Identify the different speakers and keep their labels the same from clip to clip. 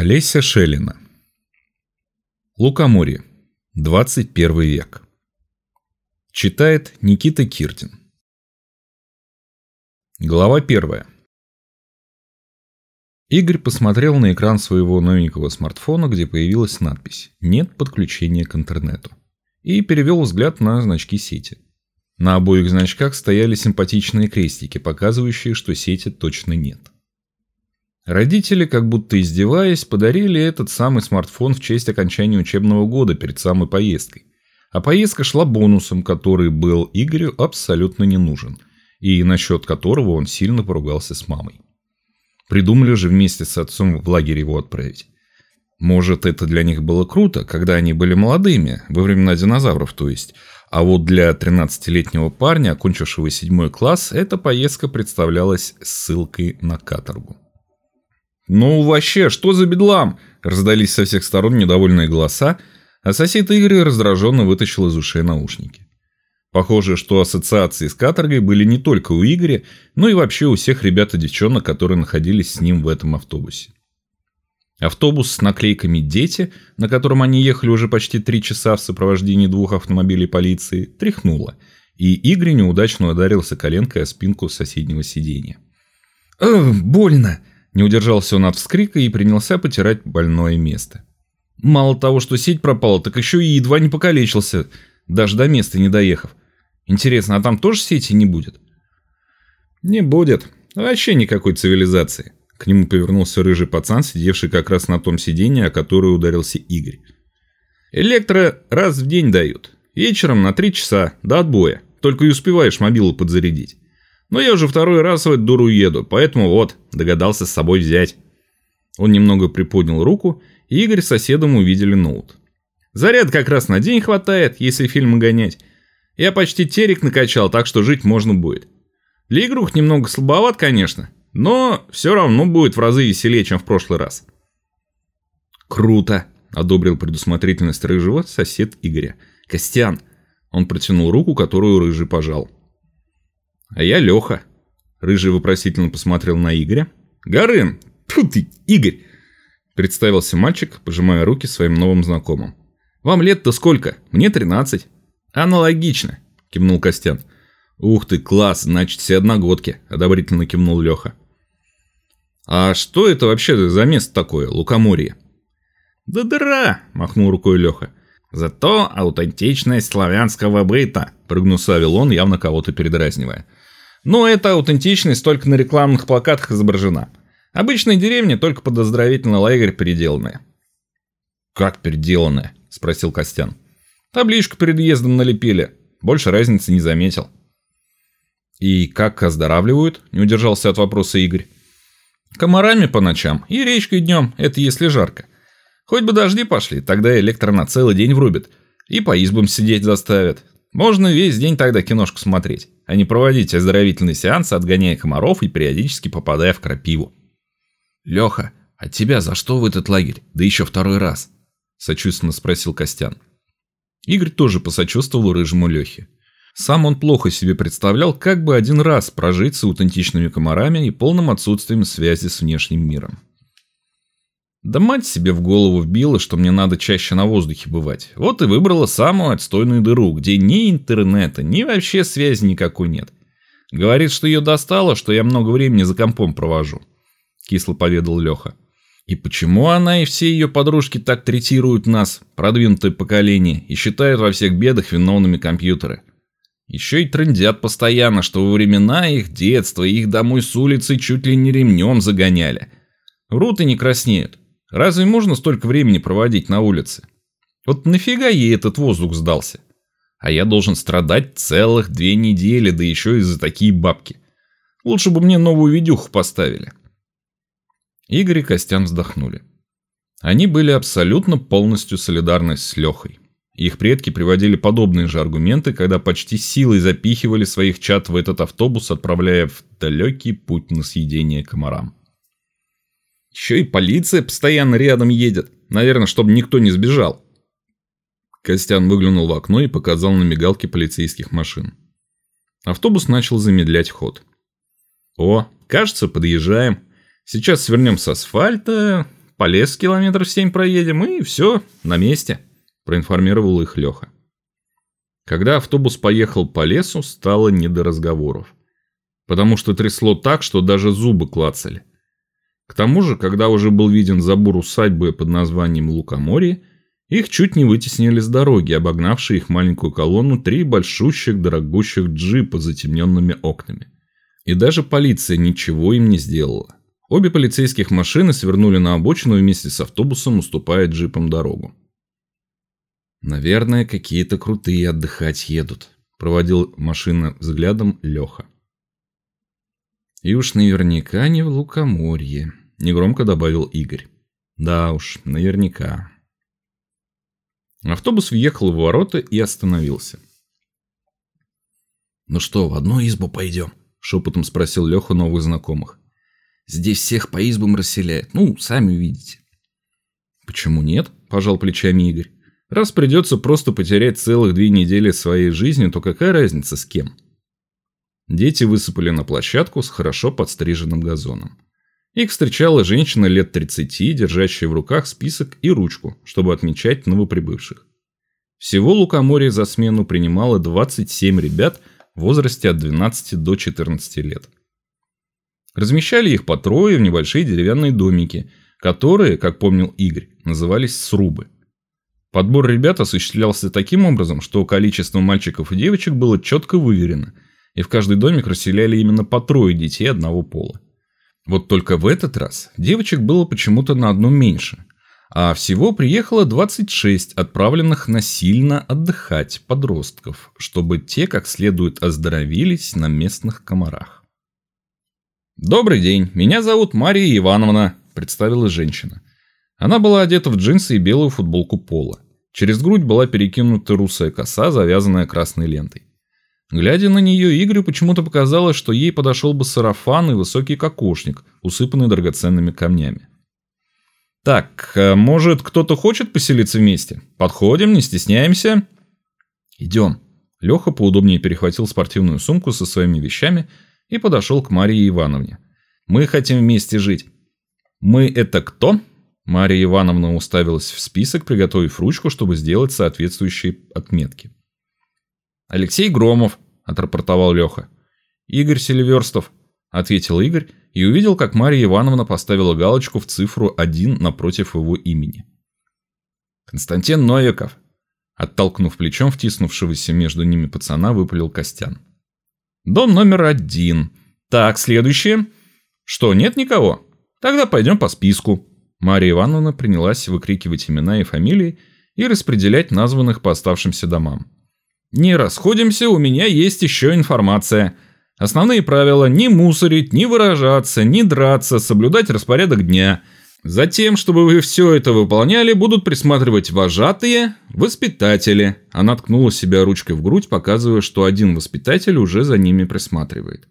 Speaker 1: Олеся Шелина. Лукоморье. 21 век. Читает Никита Киртин. Глава 1. Игорь посмотрел на экран своего новенького смартфона, где появилась надпись «Нет подключения к интернету» и перевел взгляд на значки сети. На обоих значках стояли симпатичные крестики, показывающие, что сети точно нет. Родители, как будто издеваясь, подарили этот самый смартфон в честь окончания учебного года перед самой поездкой. А поездка шла бонусом, который был Игорю абсолютно не нужен, и насчет которого он сильно поругался с мамой. Придумали же вместе с отцом в лагерь его отправить. Может, это для них было круто, когда они были молодыми, во времена динозавров, то есть. А вот для 13-летнего парня, окончившего седьмой класс, эта поездка представлялась ссылкой на каторгу. «Ну вообще, что за бедлам?» – раздались со всех сторон недовольные голоса, а сосед Игоря раздраженно вытащил из ушей наушники. Похоже, что ассоциации с каторгой были не только у Игоря, но и вообще у всех ребят и девчонок, которые находились с ним в этом автобусе. Автобус с наклейками «Дети», на котором они ехали уже почти три часа в сопровождении двух автомобилей полиции, тряхнуло, и Игорь неудачно ударился коленкой о спинку соседнего сиденья. «Эх, больно!» – не удержался он от вскрика и принялся потирать больное место. Мало того, что сеть пропала, так еще и едва не покалечился, даже до места не доехав. Интересно, а там тоже сети не будет? Не будет. Вообще никакой цивилизации. К нему повернулся рыжий пацан, сидевший как раз на том сиденье, о которое ударился Игорь. Электро раз в день дают. Вечером на три часа, до отбоя. Только и успеваешь мобилу подзарядить. Но я уже второй раз в эту дуру еду, поэтому вот, догадался с собой взять. Он немного приподнял руку, и Игорь с соседом увидели ноут. Заряд как раз на день хватает, если фильмы гонять. Я почти терек накачал, так что жить можно будет. Для игрух немного слабоват, конечно, но все равно будет в разы веселее, чем в прошлый раз. «Круто!» – одобрил предусмотрительность Рыжего сосед Игоря. «Костян!» – он протянул руку, которую Рыжий пожал. «А я Леха!» – Рыжий вопросительно посмотрел на Игоря. «Горын! Тьфу ты, Игорь!» – представился мальчик, пожимая руки своим новым знакомым. «Вам лет-то сколько? Мне тринадцать». «Аналогично», – кивнул Костян. «Ух ты, класс, значит, все одногодки», – одобрительно кивнул Леха. «А что это вообще за место такое, лукоморье?» «Да дыра!» – махнул рукой Леха. «Зато аутентичность славянского быта», – прогнусавил он, явно кого-то передразнивая. «Но эта аутентичность только на рекламных плакатах изображена. Обычная деревня, только под оздоровительный лагерь переделанная». «Как переделанная?» – спросил Костян. «Табличку перед въездом налепили. Больше разницы не заметил». «И как оздоравливают?» – не удержался от вопроса Игорь. Комарами по ночам и речкой днем, это если жарко. Хоть бы дожди пошли, тогда электро на целый день врубит. И по избам сидеть заставят. Можно весь день тогда киношку смотреть, а не проводить оздоровительный сеанс, отгоняя комаров и периодически попадая в крапиву. «Леха, а тебя за что в этот лагерь? Да еще второй раз?» Сочувственно спросил Костян. Игорь тоже посочувствовал рыжему Лехе. Сам он плохо себе представлял, как бы один раз прожить с аутентичными комарами и полным отсутствием связи с внешним миром. Да мать себе в голову вбила, что мне надо чаще на воздухе бывать. Вот и выбрала самую отстойную дыру, где ни интернета, ни вообще связи никакой нет. Говорит, что ее достало, что я много времени за компом провожу. Кисло поведал Леха. И почему она и все ее подружки так третируют нас, продвинутое поколение, и считают во всех бедах виновными компьютеры? Еще и трындят постоянно, что во времена их детства их домой с улицы чуть ли не ремнем загоняли. Врут и не краснеют. Разве можно столько времени проводить на улице? Вот нафига ей этот воздух сдался? А я должен страдать целых две недели, да еще и за такие бабки. Лучше бы мне новую видюху поставили. Игорь и Костян вздохнули. Они были абсолютно полностью солидарны с Лехой. Их предки приводили подобные же аргументы, когда почти силой запихивали своих чад в этот автобус, отправляя в далекий путь на съедение комарам. Еще и полиция постоянно рядом едет, наверное, чтобы никто не сбежал. Костян выглянул в окно и показал на мигалке полицейских машин. Автобус начал замедлять ход. «О, кажется, подъезжаем. Сейчас свернем с асфальта. по лесу километров семь проедем, и все, на месте», – проинформировал их Леха. Когда автобус поехал по лесу, стало не до разговоров. Потому что трясло так, что даже зубы клацали. К тому же, когда уже был виден забор усадьбы под названием Лукоморье, их чуть не вытеснили с дороги, обогнавшие их маленькую колонну три большущих дорогущих джипа с затемненными окнами. И даже полиция ничего им не сделала. Обе полицейских машины свернули на обочину вместе с автобусом, уступая джипам дорогу. «Наверное, какие-то крутые отдыхать едут», – проводил машина взглядом Леха. «И уж наверняка не в Лукоморье», – негромко добавил Игорь. «Да уж, наверняка». Автобус въехал в ворота и остановился.
Speaker 2: «Ну что, в одну избу пойдем?» – шепотом спросил Леха новых знакомых. «Здесь всех по избам расселяют. Ну, сами увидите».
Speaker 1: «Почему нет?» – пожал плечами Игорь. «Раз придется просто потерять целых две недели своей жизни, то какая разница с кем?» Дети высыпали на площадку с хорошо подстриженным газоном. Их встречала женщина лет 30, держащая в руках список и ручку, чтобы отмечать новоприбывших. Всего Лукоморье за смену принимало 27 ребят в возрасте от 12 до 14 лет. Размещали их по трое в небольшие деревянные домики, которые, как помнил Игорь, назывались срубы. Подбор ребят осуществлялся таким образом, что количество мальчиков и девочек было четко выверено, и в каждый домик расселяли именно по трое детей одного пола. Вот только в этот раз девочек было почему-то на одну меньше, а всего приехало 26 отправленных насильно отдыхать подростков, чтобы те как следует оздоровились на местных комарах. «Добрый день, меня зовут Мария Ивановна», – представилась женщина. Она была одета в джинсы и белую футболку пола. Через грудь была перекинута русая коса, завязанная красной лентой. Глядя на нее, Игорю почему-то показалось, что ей подошел бы сарафан и высокий кокошник, усыпанный драгоценными камнями. «Так, э, может, кто-то хочет поселиться вместе? Подходим, не стесняемся?» «Идем». Леха поудобнее перехватил спортивную сумку со своими вещами и подошел к Марии Ивановне. «Мы хотим вместе жить». «Мы это кто?» Мария Ивановна уставилась в список, приготовив ручку, чтобы сделать соответствующие отметки. «Алексей Громов», – отрапортовал Леха. «Игорь Селиверстов», – ответил Игорь и увидел, как Мария Ивановна поставила галочку в цифру 1 напротив его имени. «Константин Новиков», – оттолкнув плечом втиснувшегося между ними пацана, выпалил Костян. «Дом номер один. Так, следующее. Что, нет никого? Тогда пойдем по списку». Мария Ивановна принялась выкрикивать имена и фамилии и распределять названных по оставшимся домам. Не расходимся, у меня есть еще информация. Основные правила – не мусорить, не выражаться, не драться, соблюдать распорядок дня. Затем, чтобы вы все это выполняли, будут присматривать вожатые, воспитатели. Она ткнула себя ручкой в грудь, показывая, что один воспитатель уже за ними присматривает.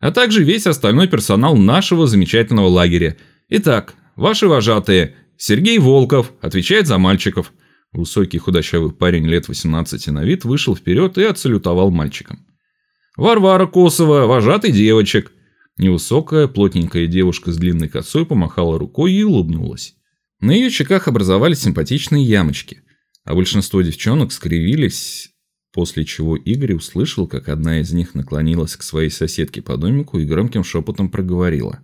Speaker 1: А также весь остальной персонал нашего замечательного лагеря. Итак, ваши вожатые. Сергей Волков отвечает за мальчиков. Высокий худощавый парень лет 18 на вид вышел вперед и отсалютовал мальчикам. «Варвара Косова, вожатый девочек!» Невысокая, плотненькая девушка с длинной косой помахала рукой и улыбнулась. На ее щеках образовались симпатичные ямочки, а большинство девчонок скривились, после чего Игорь услышал, как одна из них наклонилась к своей соседке по домику и громким шепотом проговорила.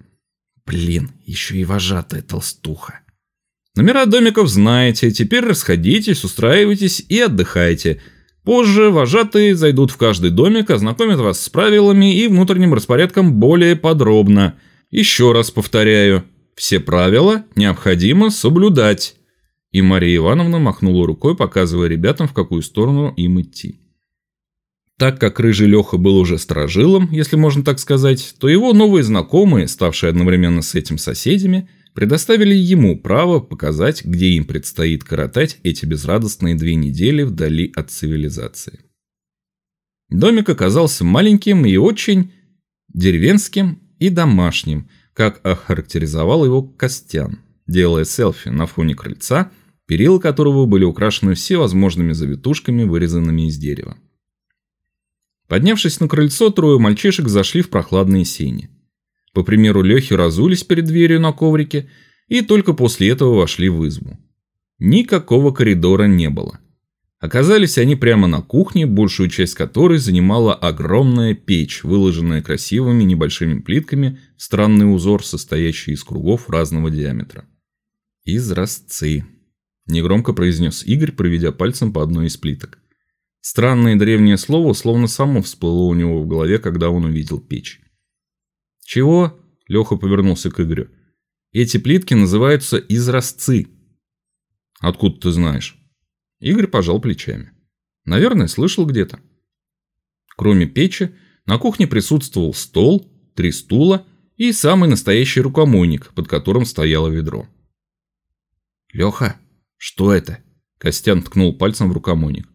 Speaker 1: «Блин, еще и вожатая толстуха!» Номера домиков знаете, теперь расходитесь, устраивайтесь и отдыхайте. Позже вожатые зайдут в каждый домик, ознакомят вас с правилами и внутренним распорядком более подробно. Еще раз повторяю, все правила необходимо соблюдать. И Мария Ивановна махнула рукой, показывая ребятам, в какую сторону им идти. Так как Рыжий Леха был уже сторожилом, если можно так сказать, то его новые знакомые, ставшие одновременно с этим соседями, предоставили ему право показать, где им предстоит коротать эти безрадостные две недели вдали от цивилизации. Домик оказался маленьким и очень деревенским и домашним, как охарактеризовал его Костян, делая селфи на фоне крыльца, перила которого были украшены всевозможными завитушками, вырезанными из дерева. Поднявшись на крыльцо, трое мальчишек зашли в прохладные сени. По примеру Лехи разулись перед дверью на коврике и только после этого вошли в избу. Никакого коридора не было. Оказались они прямо на кухне, большую часть которой занимала огромная печь, выложенная красивыми небольшими плитками, странный узор, состоящий из кругов разного диаметра. «Изразцы», – негромко произнес Игорь, проведя пальцем по одной из плиток. Странное древнее слово словно само всплыло у него в голове, когда он увидел печь. «Чего?» – Леха повернулся к Игорю. «Эти плитки называются изразцы». «Откуда ты знаешь?» Игорь пожал плечами. Наверное, слышал где-то. Кроме печи, на кухне присутствовал стол, три стула и самый настоящий рукомойник, под которым стояло ведро.
Speaker 2: «Леха, что это?»
Speaker 1: Костян ткнул пальцем в рукомойник.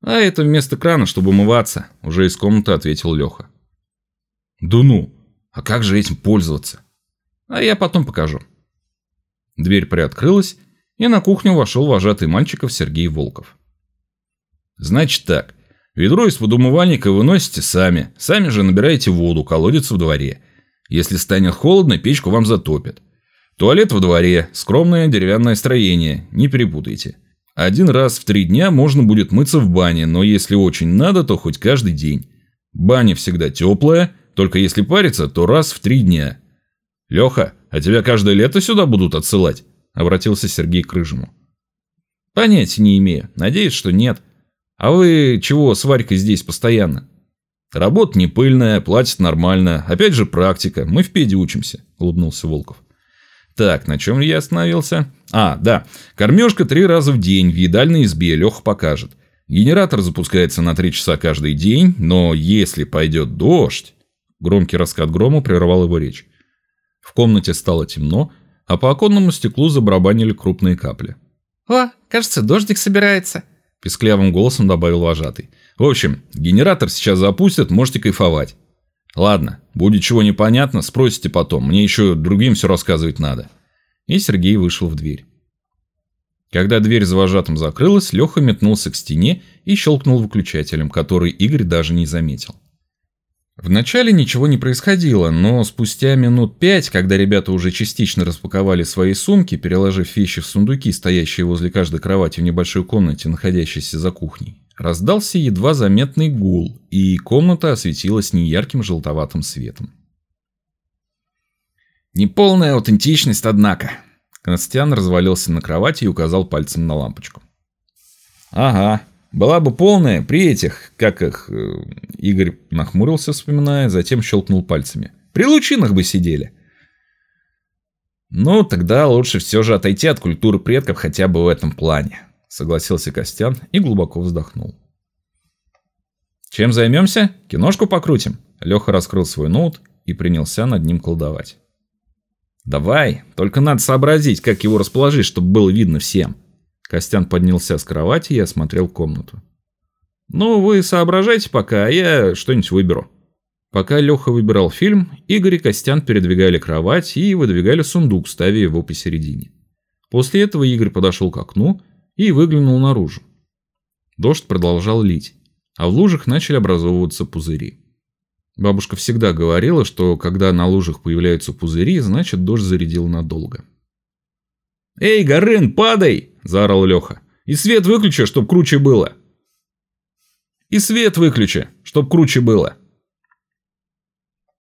Speaker 1: «А это вместо крана, чтобы умываться», – уже из комнаты ответил Леха.
Speaker 2: «Да ну! А как же этим пользоваться?»
Speaker 1: «А я потом покажу». Дверь приоткрылась, и на кухню вошел вожатый мальчиков Сергей Волков.
Speaker 2: «Значит так, ведро из водоумывальника выносите сами, сами же набираете воду, колодец в дворе. Если станет холодно, печку вам затопят. Туалет во дворе, скромное деревянное строение, не перепутайте. Один раз в три дня можно будет мыться в бане, но если очень надо, то хоть каждый день. Баня всегда теплая, только если париться, то раз в три дня. Леха, а тебя каждое лето сюда будут отсылать?» Обратился Сергей к Рыжему.
Speaker 1: Понятия не имею. Надеюсь, что нет. А вы чего с Варькой здесь постоянно?
Speaker 2: Работа не пыльная, платят нормально. Опять же практика. Мы в педе учимся, улыбнулся Волков.
Speaker 1: Так, на чем я остановился? А, да. Кормежка три раза в день в едальной избе, Леха покажет. Генератор запускается на три часа каждый день, но если пойдет дождь... Громкий раскат грома прервал его речь. В комнате стало темно, а по оконному стеклу забарабанили крупные капли.
Speaker 3: «О, кажется, дождик собирается», –
Speaker 1: песклявым голосом добавил вожатый. «В общем, генератор сейчас запустят, можете кайфовать. Ладно, будет чего непонятно, спросите потом, мне еще другим все рассказывать надо». И Сергей вышел в дверь. Когда дверь за вожатым закрылась, Леха метнулся к стене и щелкнул выключателем, который Игорь даже не заметил. Вначале ничего не происходило, но спустя минут пять, когда ребята уже частично распаковали свои сумки, переложив вещи в сундуки, стоящие возле каждой кровати в небольшой комнате, находящейся за кухней, раздался едва заметный гул, и комната осветилась неярким желтоватым светом.
Speaker 2: «Неполная аутентичность, однако»,
Speaker 1: Константин развалился на кровати и указал пальцем на лампочку.
Speaker 2: «Ага, была бы полная при этих, как их... Э, Игорь нахмурился, вспоминая, затем щелкнул пальцами. При лучинах бы сидели. Ну, тогда лучше все же отойти от культуры предков хотя бы в этом плане, согласился Костян и глубоко вздохнул. Чем займемся? Киношку покрутим. Леха раскрыл свой ноут и принялся над ним колдовать. Давай, только надо сообразить, как его расположить, чтобы было видно всем. Костян поднялся с кровати и осмотрел комнату. «Ну, вы соображайте пока, а я что-нибудь выберу». Пока Леха выбирал фильм, Игорь и Костян передвигали кровать и выдвигали сундук, ставя его посередине. После этого Игорь подошел к окну и выглянул наружу. Дождь продолжал лить, а в лужах начали образовываться пузыри. Бабушка всегда говорила, что когда на лужах появляются пузыри, значит дождь зарядил надолго. «Эй, Горын, падай!» – заорал Леха. «И свет выключи, чтоб круче было!»
Speaker 1: «И свет выключи, чтоб круче было!»